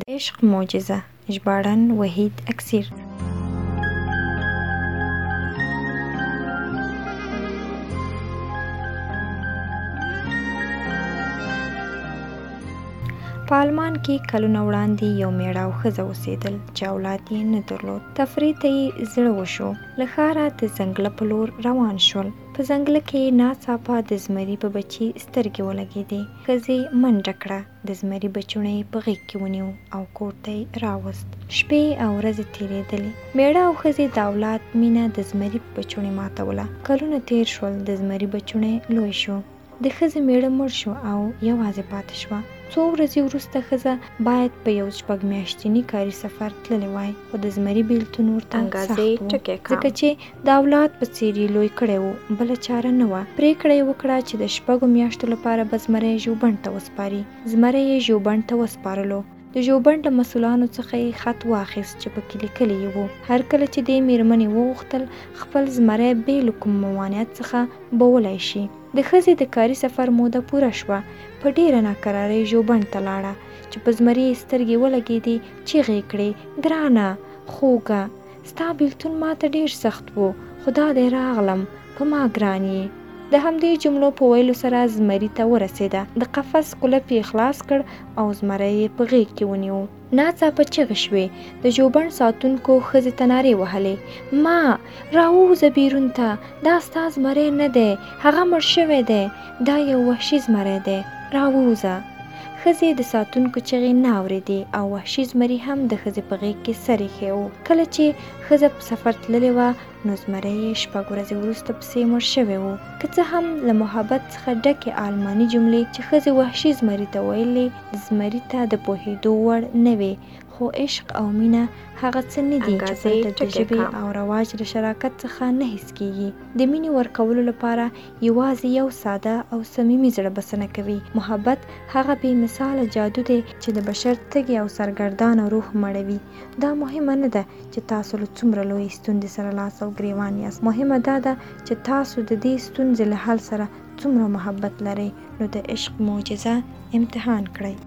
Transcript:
د عشق معجزه، ژباړن وحید اکسیر. په آلمان کې کلونه وړاندې یو مېړه او ښځه اوسېدل چې اولاد یې نه درلود. تفریح ته یې زړه وشو. له ښاره د ځنګله په لور روان شول. په ځنګله کې یې ناڅاپه د زمري په بچي سترګې ولګېدې. ښځې منډه کړه. د زمري بچوڼی یې په غېږ کې ونیو او کور ته یې راوست. شپې او ورځې تېرېدلې. مېړه او ښځې د اولاد مینه د زمري په بچوڼي ماتوله. کلونه تېر شول، د زمري بچوڼی لوی شو. د ښځې مېړه مړ شو او یوازې پاتې شوه. څو ورځې وروسته ښځه باید په یو شپږ میاشتني کاري سفر تللې وای، خو د زمري بېلتون ورته سخت و، ځکه چې د اولاد په څېر یې لوی کړی و، بله چاره نه وه، پرېکړه یې وکړه چې د شپږو میاشتو لپاره به زمری ژوبڼ ته وسپاري، زمری یې ژوبڼ ته وسپارلو، د ژوبڼ له مسولانو څخه یې خط واخیست چې پکې لیکلي یې وو، هر کله چې دې مېرمنې وغوښتل خپل زمری بې له کوم ممانعت څخه بوولای شي. د ښځې د کاري سفر موده پوره شوه، په ډېره ناکرارۍ ژوبڼ ته لاړه، چې په زمري یې سترګې ولګېدې، چیغې یې کړې، ګرانه! خوږه! ستا بېلتون ماته ډېر سخت وو، خو دا دی راغلم، په ما ګران یې. د همدې جملو په ویلو سره زمري ته ورسېده، د قفس کلف یې خلاص کړ او زمری یې په غېږ کې ونیو. ناڅاپه چغې شوې، د ژوبڼ ساتونکو ښځې ته نارې وهلې، ما! راووځه بېرون ته، دا ستا زمری نه دی، هغه مړ شوی دی. دا یو وحشي زمری دی، راووځه! ښځې د ساتونکو چغې نه اورېدې او وحشي زمري هم د ښځې په غېږ کې سر ایښی و. کله چې ښځه په سفر تللې وه، نو زمری یې شپږ ورځې وروسته پسې مړ شوی و. که څه هم له محبت څخه ډکې آلماني جملې چې ښځې وحشي زمري ته ویلې، زمري ته د پوهېدو وړ نه وې، خو عشق او مینه هغه څه نه دي چې پرته د ژبې او رواج له شراکت څخه نه حس کېږي. د مینې ورکولو لپاره یوازې یو ساده او صمیمي زړه بسنه کوي. محبت هغه بې مثاله جادو دی چې د بشر تږې او سرګردانه روح مړوي. دا مهمه نه ده چې تاسو له څومره لویې ستونزې سره لاس او ګریوان یاست، مهمه دا ده چې تاسو د دې ستونزې له حل سره څومره محبت لرئ، نو د عشق معجزه امتحان کړئ.